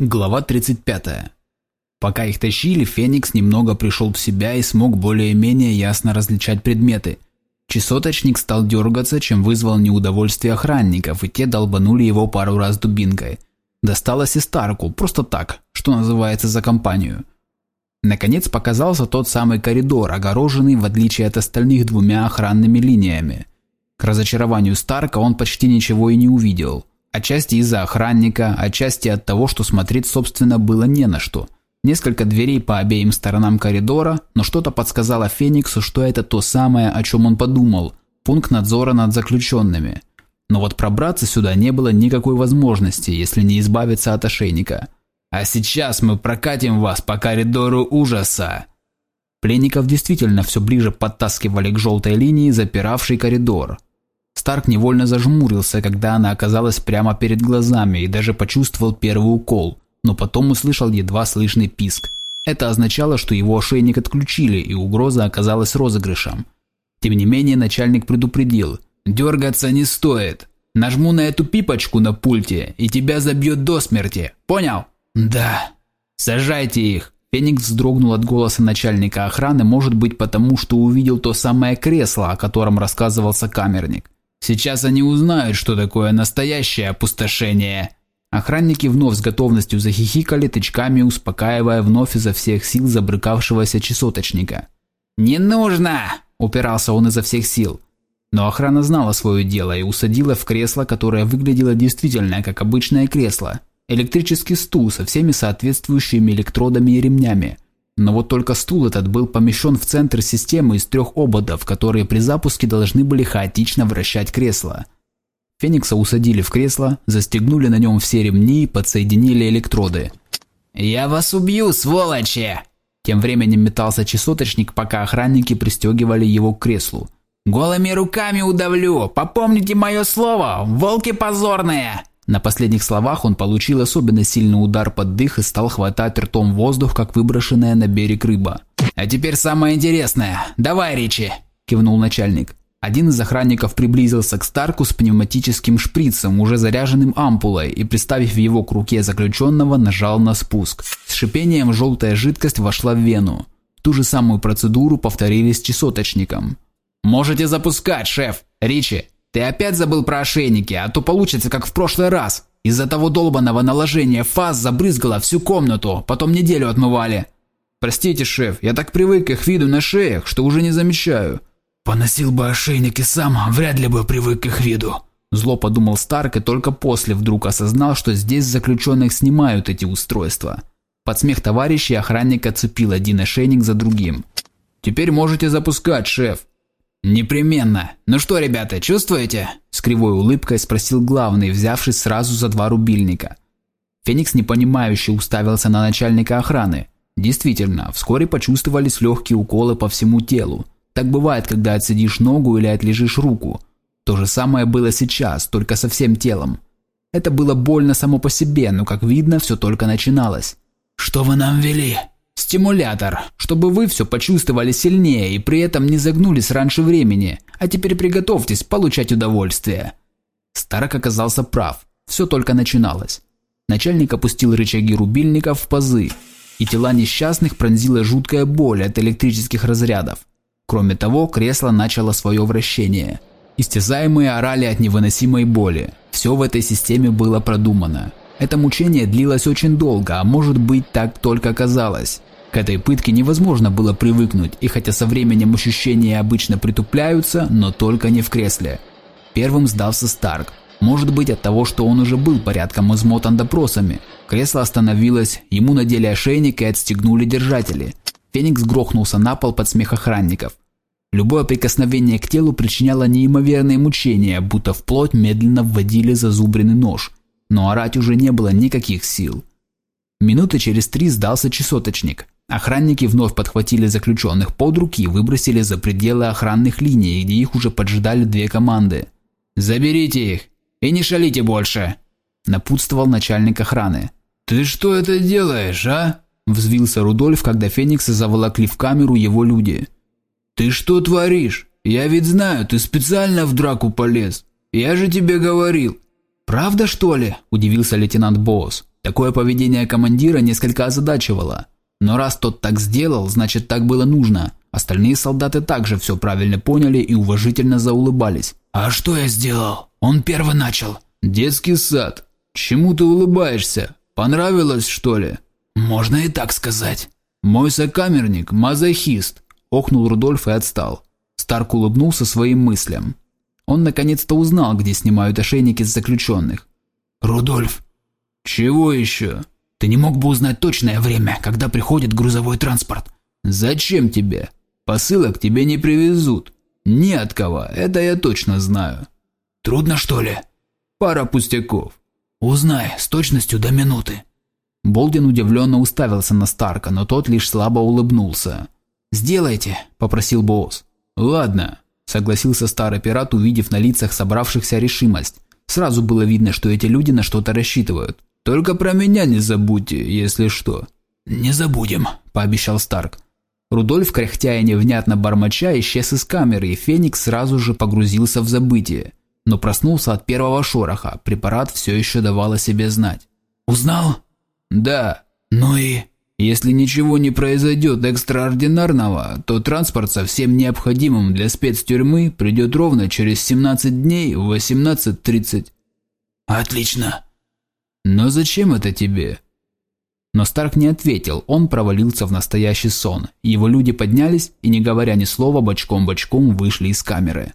Глава 35. Пока их тащили, Феникс немного пришел в себя и смог более-менее ясно различать предметы. Чесоточник стал дергаться, чем вызвал неудовольствие охранников, и те долбанули его пару раз дубинкой. Досталось и Старку, просто так, что называется, за компанию. Наконец показался тот самый коридор, огороженный, в отличие от остальных, двумя охранными линиями. К разочарованию Старка он почти ничего и не увидел. Отчасти из-за охранника, отчасти от того, что смотреть, собственно, было не на что. Несколько дверей по обеим сторонам коридора, но что-то подсказало Фениксу, что это то самое, о чем он подумал – пункт надзора над заключенными. Но вот пробраться сюда не было никакой возможности, если не избавиться от ошейника. «А сейчас мы прокатим вас по коридору ужаса!» Пленников действительно все ближе подтаскивали к желтой линии, запиравшей коридор. Старк невольно зажмурился, когда она оказалась прямо перед глазами и даже почувствовал первый укол, но потом услышал едва слышный писк. Это означало, что его ошейник отключили и угроза оказалась розыгрышем. Тем не менее начальник предупредил «Дергаться не стоит. Нажму на эту пипочку на пульте и тебя забьет до смерти. Понял?» «Да». «Сажайте их». Феникс вздрогнул от голоса начальника охраны, может быть потому, что увидел то самое кресло, о котором рассказывался камерник. Сейчас они узнают, что такое настоящее опустошение. Охранники вновь с готовностью захихикали, тычками успокаивая вновь изо всех сил забрыкавшегося часоточника. «Не нужно!» – упирался он изо всех сил. Но охрана знала свое дело и усадила в кресло, которое выглядело действительно как обычное кресло. Электрический стул со всеми соответствующими электродами и ремнями – но вот только стул этот был помещен в центр системы из трех ободов, которые при запуске должны были хаотично вращать кресло. Феникса усадили в кресло, застегнули на нем все ремни и подсоединили электроды. «Я вас убью, сволочи!» Тем временем метался часоточник, пока охранники пристегивали его к креслу. «Голыми руками удавлю! Попомните мое слово! Волки позорные!» На последних словах он получил особенно сильный удар под дых и стал хватать ртом воздух, как выброшенная на берег рыба. «А теперь самое интересное. Давай, Ричи!» – кивнул начальник. Один из охранников приблизился к Старку с пневматическим шприцем, уже заряженным ампулой, и, приставив его к руке заключенного, нажал на спуск. С шипением желтая жидкость вошла в вену. Ту же самую процедуру повторили с чесоточником. «Можете запускать, шеф! Ричи, ты опять забыл про ошейники, а то получится как в прошлый раз. Из-за того долбанного наложения фаз забрызгало всю комнату, потом неделю отмывали. Простите, шеф, я так привык к их виду на шеях, что уже не замечаю. Поносил бы ошейники сам, вряд ли бы привык к их виду. Зло подумал Старк и только после вдруг осознал, что здесь заключенных снимают эти устройства. Под смех товарищей охранник отцепил один ошейник за другим. «Теперь можете запускать, шеф», «Непременно. Ну что, ребята, чувствуете?» С кривой улыбкой спросил главный, взявшись сразу за два рубильника. Феникс непонимающе уставился на начальника охраны. Действительно, вскоре почувствовались легкие уколы по всему телу. Так бывает, когда отсидишь ногу или отлежишь руку. То же самое было сейчас, только со всем телом. Это было больно само по себе, но, как видно, все только начиналось. «Что вы нам вели?» Стимулятор, чтобы вы все почувствовали сильнее и при этом не загнулись раньше времени. А теперь приготовьтесь получать удовольствие. Старок оказался прав. Все только начиналось. Начальник опустил рычаги рубильников в пазы, и тела несчастных пронзила жуткая боль от электрических разрядов. Кроме того, кресло начало свое вращение. Истязаемые орали от невыносимой боли. Все в этой системе было продумано. Это мучение длилось очень долго, а может быть так только казалось. К этой пытке невозможно было привыкнуть, и хотя со временем ощущения обычно притупляются, но только не в кресле. Первым сдался Старк. Может быть от того, что он уже был порядком измотан допросами. Кресло остановилось, ему надели ошейник и отстегнули держатели. Феникс грохнулся на пол под смех охранников. Любое прикосновение к телу причиняло неимоверные мучения, будто в плоть медленно вводили зазубренный нож. Но орать уже не было никаких сил. Минуты через три сдался часоточник. Охранники вновь подхватили заключенных под руки и выбросили за пределы охранных линий, где их уже поджидали две команды. «Заберите их и не шалите больше!» – напутствовал начальник охраны. «Ты что это делаешь, а?» – взвился Рудольф, когда Феникса заволокли в камеру его люди. «Ты что творишь? Я ведь знаю, ты специально в драку полез. Я же тебе говорил». «Правда, что ли?» – удивился лейтенант Боус. Такое поведение командира несколько озадачивало. Но раз тот так сделал, значит так было нужно. Остальные солдаты также все правильно поняли и уважительно заулыбались. «А что я сделал? Он первый начал». «Детский сад. Чему ты улыбаешься? Понравилось, что ли?» «Можно и так сказать». «Мой сокамерник – мазохист», – охнул Рудольф и отстал. Старк улыбнулся своим мыслям. Он наконец-то узнал, где снимают ошейники с заключенных. «Рудольф!» «Чего еще?» «Ты не мог бы узнать точное время, когда приходит грузовой транспорт?» «Зачем тебе? Посылок тебе не привезут. Ни от кого, это я точно знаю». «Трудно, что ли?» «Пара пустяков». «Узнай, с точностью до минуты». Болдин удивленно уставился на Старка, но тот лишь слабо улыбнулся. «Сделайте», – попросил босс. «Ладно», – согласился старый пират, увидев на лицах собравшихся решимость. Сразу было видно, что эти люди на что-то рассчитывают. «Только про меня не забудьте, если что». «Не забудем», – пообещал Старк. Рудольф, кряхтя и невнятно бормоча, исчез из камеры, и Феникс сразу же погрузился в забытие. Но проснулся от первого шороха, препарат все еще давал о себе знать. «Узнал?» «Да». «Ну и...» Если ничего не произойдет экстраординарного, то транспорт со всем необходимым для спецтюрьмы придет ровно через 17 дней в 18.30. Отлично. Но зачем это тебе? Но Старк не ответил, он провалился в настоящий сон. Его люди поднялись и, не говоря ни слова, бочком-бочком вышли из камеры.